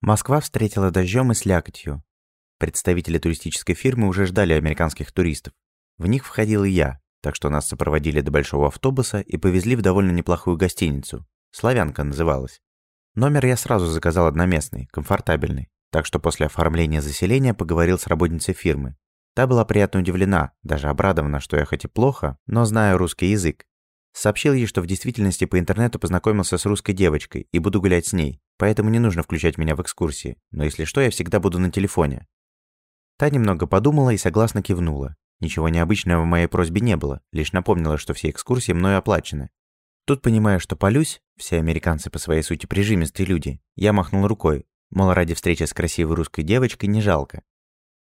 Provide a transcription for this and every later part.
Москва встретила дождем и слякотью. Представители туристической фирмы уже ждали американских туристов. В них входил и я, так что нас сопроводили до большого автобуса и повезли в довольно неплохую гостиницу. «Славянка» называлась. Номер я сразу заказал одноместный, комфортабельный, так что после оформления заселения поговорил с работницей фирмы. Та была приятно удивлена, даже обрадована, что я хоть и плохо, но знаю русский язык. Сообщил ей, что в действительности по интернету познакомился с русской девочкой и буду гулять с ней, поэтому не нужно включать меня в экскурсии, но если что, я всегда буду на телефоне. Та немного подумала и согласно кивнула. Ничего необычного в моей просьбе не было, лишь напомнила, что все экскурсии мною оплачены. Тут, понимая, что полюсь, все американцы по своей сути прижимистые люди, я махнул рукой, мол, ради встречи с красивой русской девочкой не жалко.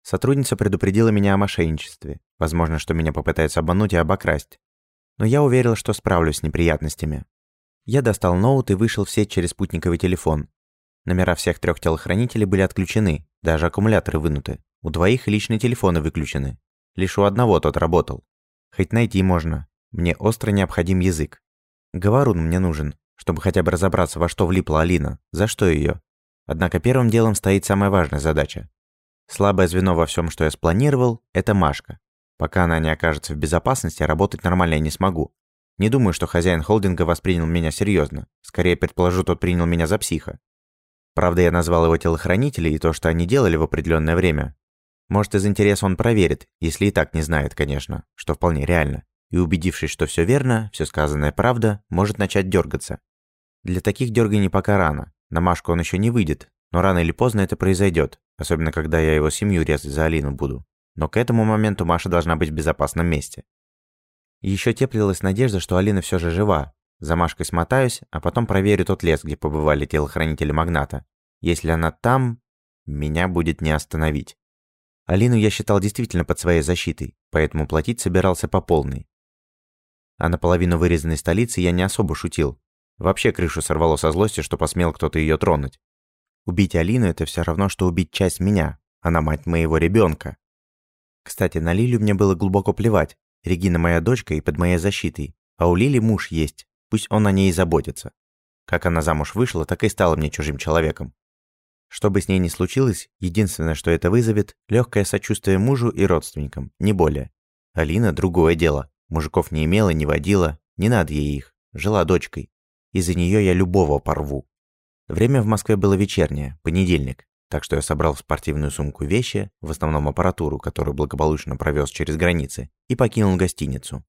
Сотрудница предупредила меня о мошенничестве. Возможно, что меня попытаются обмануть и обокрасть. Но я уверил, что справлюсь с неприятностями. Я достал ноут и вышел в сеть через спутниковый телефон. Номера всех трех телохранителей были отключены, даже аккумуляторы вынуты. У двоих личные телефоны выключены. Лишь у одного тот работал. Хоть найти можно. Мне остро необходим язык. Говорун мне нужен, чтобы хотя бы разобраться, во что влипла Алина, за что ее. Однако первым делом стоит самая важная задача Слабое звено во всем, что я спланировал, это Машка. Пока она не окажется в безопасности, работать нормально я не смогу. Не думаю, что хозяин холдинга воспринял меня серьезно. Скорее, предположу, тот принял меня за психа. Правда, я назвал его телохранителей и то, что они делали в определенное время. Может, из интереса он проверит, если и так не знает, конечно, что вполне реально. И убедившись, что все верно, все сказанное правда, может начать дергаться. Для таких дерганий пока рано. На Машку он еще не выйдет, но рано или поздно это произойдет, особенно когда я его семью резать за Алину буду. Но к этому моменту Маша должна быть в безопасном месте. Еще теплилась надежда, что Алина все же жива. За Машкой смотаюсь, а потом проверю тот лес, где побывали телохранители магната. Если она там, меня будет не остановить. Алину я считал действительно под своей защитой, поэтому платить собирался по полной. А наполовину вырезанной столицы я не особо шутил. Вообще крышу сорвало со злости, что посмел кто-то ее тронуть. Убить Алину – это все равно, что убить часть меня. Она мать моего ребенка. Кстати, на Лилю мне было глубоко плевать. Регина моя дочка и под моей защитой. А у Лили муж есть. Пусть он о ней и заботится. Как она замуж вышла, так и стала мне чужим человеком. Что бы с ней ни случилось, единственное, что это вызовет – легкое сочувствие мужу и родственникам, не более. Алина – другое дело. Мужиков не имела, не водила, не надо ей их. Жила дочкой. Из-за нее я любого порву. Время в Москве было вечернее, понедельник, так что я собрал в спортивную сумку вещи, в основном аппаратуру, которую благополучно провез через границы, и покинул гостиницу.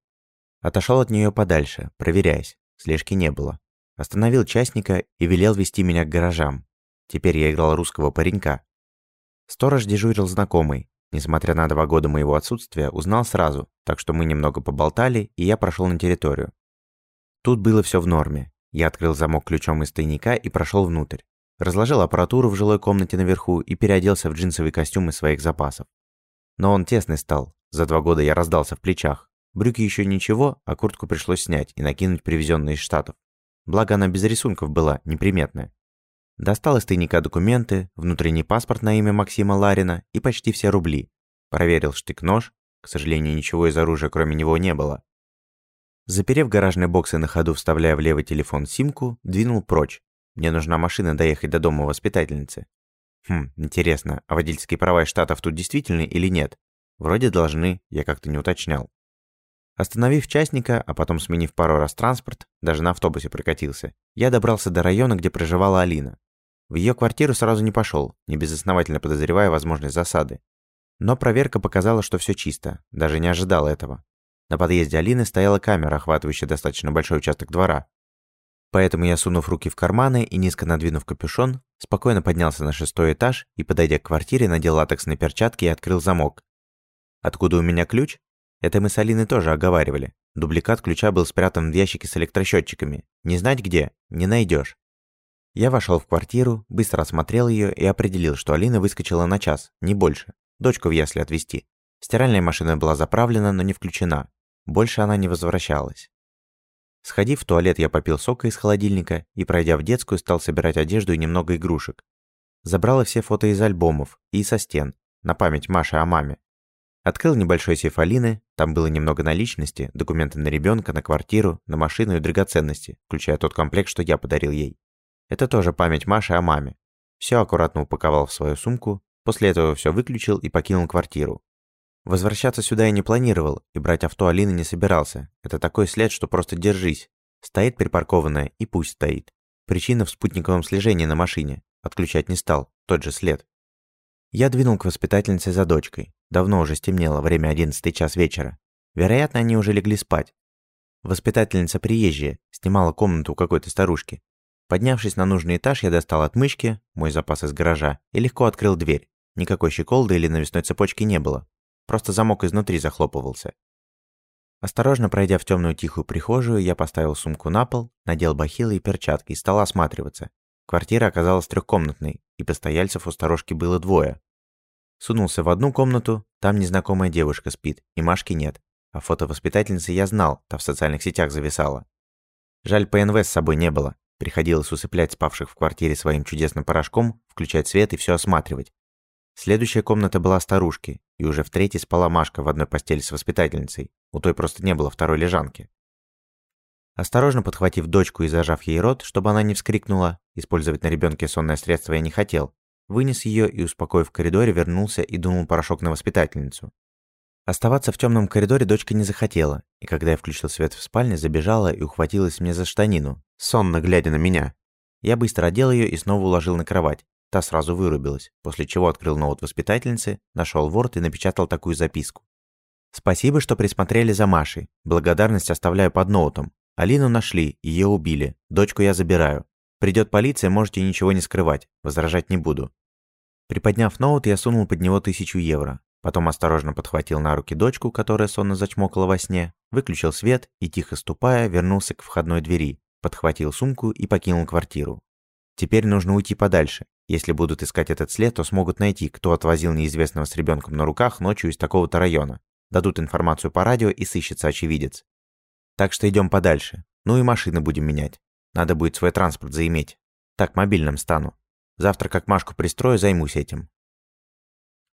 Отошел от нее подальше, проверяясь, слежки не было. Остановил частника и велел вести меня к гаражам. Теперь я играл русского паренька. Сторож дежурил знакомый. Несмотря на два года моего отсутствия, узнал сразу, так что мы немного поболтали, и я прошел на территорию. Тут было все в норме. Я открыл замок ключом из тайника и прошел внутрь. Разложил аппаратуру в жилой комнате наверху и переоделся в джинсовый костюм из своих запасов. Но он тесный стал. За два года я раздался в плечах. Брюки еще ничего, а куртку пришлось снять и накинуть привезенные из Штатов. Благо она без рисунков была, неприметная. Достал из тайника документы, внутренний паспорт на имя Максима Ларина и почти все рубли. Проверил штык-нож. К сожалению, ничего из оружия кроме него не было. Заперев гаражный бокс и на ходу вставляя в левый телефон симку, двинул прочь. Мне нужна машина доехать до дома воспитательницы. Хм, интересно, а водительские права из Штатов тут действительны или нет? Вроде должны, я как-то не уточнял. Остановив частника, а потом сменив пару раз транспорт, даже на автобусе прокатился, я добрался до района, где проживала Алина. В ее квартиру сразу не пошел, не безосновательно подозревая возможность засады. Но проверка показала, что все чисто, даже не ожидал этого. На подъезде Алины стояла камера, охватывающая достаточно большой участок двора. Поэтому я, сунув руки в карманы и низко надвинув капюшон, спокойно поднялся на шестой этаж и, подойдя к квартире, надел латексные перчатки и открыл замок. Откуда у меня ключ? Это мы с Алиной тоже оговаривали. Дубликат ключа был спрятан в ящике с электросчетчиками. Не знать где, не найдешь. Я вошел в квартиру, быстро осмотрел ее и определил, что Алина выскочила на час, не больше. Дочку в ясли отвезти. Стиральная машина была заправлена, но не включена. Больше она не возвращалась. Сходив в туалет, я попил сока из холодильника и, пройдя в детскую, стал собирать одежду и немного игрушек. Забрала все фото из альбомов и со стен, на память Маши о маме. Открыл небольшой сейф Алины, там было немного наличности, документы на ребенка, на квартиру, на машину и драгоценности, включая тот комплект, что я подарил ей. Это тоже память Маши о маме. Все аккуратно упаковал в свою сумку, после этого все выключил и покинул квартиру. Возвращаться сюда я не планировал, и брать авто Алины не собирался. Это такой след, что просто держись. Стоит припаркованная, и пусть стоит. Причина в спутниковом слежении на машине. Отключать не стал, тот же след. Я двинул к воспитательнице за дочкой. Давно уже стемнело, время 11 час вечера. Вероятно, они уже легли спать. Воспитательница приезжая, снимала комнату у какой-то старушки. Поднявшись на нужный этаж, я достал отмычки, мой запас из гаража, и легко открыл дверь. Никакой щеколды или навесной цепочки не было. Просто замок изнутри захлопывался. Осторожно пройдя в темную тихую прихожую, я поставил сумку на пол, надел бахилы и перчатки и стал осматриваться. Квартира оказалась трехкомнатной, и постояльцев у сторожки было двое. Сунулся в одну комнату, там незнакомая девушка спит, и Машки нет. А фото воспитательницы я знал, та в социальных сетях зависала. Жаль, ПНВ с собой не было. Приходилось усыплять спавших в квартире своим чудесным порошком, включать свет и все осматривать. Следующая комната была старушки, и уже в третьей спала Машка в одной постели с воспитательницей. У той просто не было второй лежанки. Осторожно подхватив дочку и зажав ей рот, чтобы она не вскрикнула, использовать на ребенке сонное средство я не хотел, вынес ее и, успокоив в коридоре, вернулся и дунул порошок на воспитательницу. Оставаться в темном коридоре дочка не захотела, и когда я включил свет в спальне, забежала и ухватилась мне за штанину, сонно глядя на меня. Я быстро одел ее и снова уложил на кровать, Та сразу вырубилась, после чего открыл ноут воспитательницы, нашел Word и напечатал такую записку. «Спасибо, что присмотрели за Машей. Благодарность оставляю под ноутом. Алину нашли, ее убили. Дочку я забираю. Придет полиция, можете ничего не скрывать. Возражать не буду». Приподняв ноут, я сунул под него тысячу евро. Потом осторожно подхватил на руки дочку, которая сонно зачмокала во сне, выключил свет и, тихо ступая, вернулся к входной двери, подхватил сумку и покинул квартиру. Теперь нужно уйти подальше. Если будут искать этот след, то смогут найти, кто отвозил неизвестного с ребенком на руках ночью из такого-то района. Дадут информацию по радио и сыщется очевидец. Так что идем подальше. Ну и машины будем менять. Надо будет свой транспорт заиметь. Так мобильным стану. Завтра как Машку пристрою, займусь этим.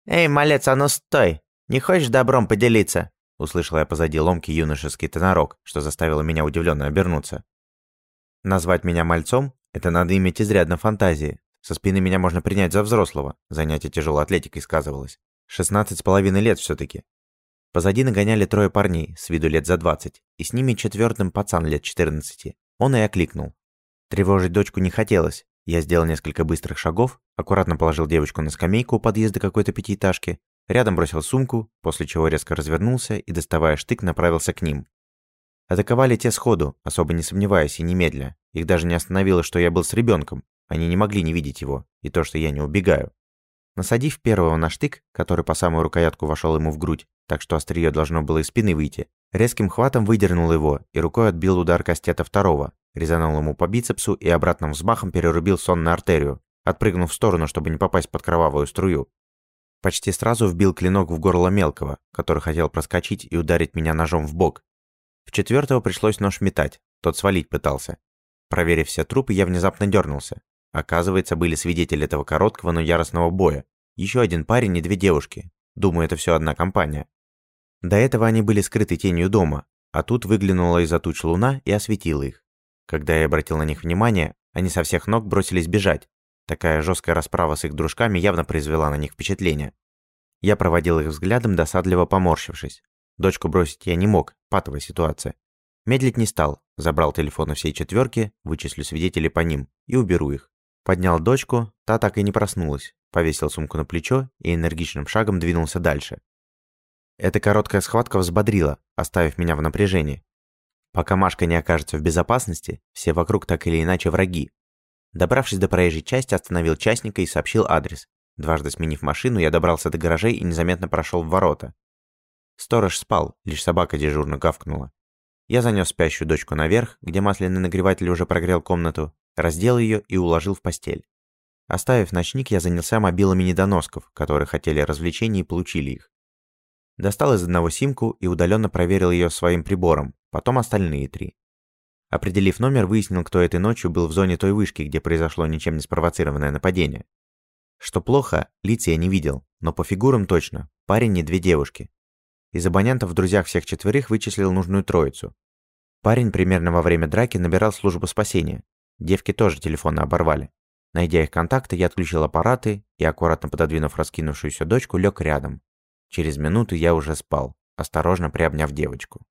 «Эй, малец, а ну стой! Не хочешь добром поделиться?» Услышала я позади ломкий юношеский тонорок, что заставило меня удивленно обернуться. Назвать меня мальцом – это надо иметь изрядно фантазии. Со спины меня можно принять за взрослого. Занятие тяжелой атлетикой сказывалось. Шестнадцать с половиной лет все таки Позади нагоняли трое парней, с виду лет за двадцать, и с ними четвертым пацан лет четырнадцати. Он и окликнул. Тревожить дочку не хотелось. Я сделал несколько быстрых шагов, аккуратно положил девочку на скамейку у подъезда какой-то пятиэтажки, рядом бросил сумку, после чего резко развернулся и, доставая штык, направился к ним. Атаковали те сходу, особо не сомневаясь и немедля. Их даже не остановило, что я был с ребенком, они не могли не видеть его, и то, что я не убегаю. Насадив первого на штык, который по самую рукоятку вошел ему в грудь, так что острие должно было из спины выйти, резким хватом выдернул его и рукой отбил удар кастета второго, резанул ему по бицепсу и обратным взмахом перерубил сонную артерию, отпрыгнув в сторону, чтобы не попасть под кровавую струю. Почти сразу вбил клинок в горло мелкого, который хотел проскочить и ударить меня ножом в бок. В четвертого пришлось нож метать, тот свалить пытался. Проверив все трупы, я внезапно дернулся, Оказывается, были свидетели этого короткого, но яростного боя. Еще один парень и две девушки. Думаю, это все одна компания. До этого они были скрыты тенью дома, а тут выглянула из-за туч луна и осветила их. Когда я обратил на них внимание, они со всех ног бросились бежать. Такая жесткая расправа с их дружками явно произвела на них впечатление. Я проводил их взглядом, досадливо поморщившись. Дочку бросить я не мог, патовая ситуация. Медлить не стал, забрал телефоны всей четверки, вычислю свидетелей по ним и уберу их. Поднял дочку, та так и не проснулась, повесил сумку на плечо и энергичным шагом двинулся дальше. Эта короткая схватка взбодрила, оставив меня в напряжении. Пока Машка не окажется в безопасности, все вокруг так или иначе враги. Добравшись до проезжей части, остановил частника и сообщил адрес. Дважды сменив машину, я добрался до гаражей и незаметно прошел в ворота. Сторож спал, лишь собака дежурно гавкнула. Я занес спящую дочку наверх, где масляный нагреватель уже прогрел комнату, раздел ее и уложил в постель. Оставив ночник, я занялся мобилами недоносков, которые хотели развлечений и получили их. Достал из одного симку и удаленно проверил ее своим прибором, потом остальные три. Определив номер, выяснил, кто этой ночью был в зоне той вышки, где произошло ничем не спровоцированное нападение. Что плохо, лиц я не видел, но по фигурам точно, парень и две девушки. Из абонентов в друзьях всех четверых вычислил нужную троицу. Парень примерно во время драки набирал службу спасения, Девки тоже телефоны оборвали. Найдя их контакты, я отключил аппараты и, аккуратно пододвинув раскинувшуюся дочку, лег рядом. Через минуту я уже спал, осторожно приобняв девочку.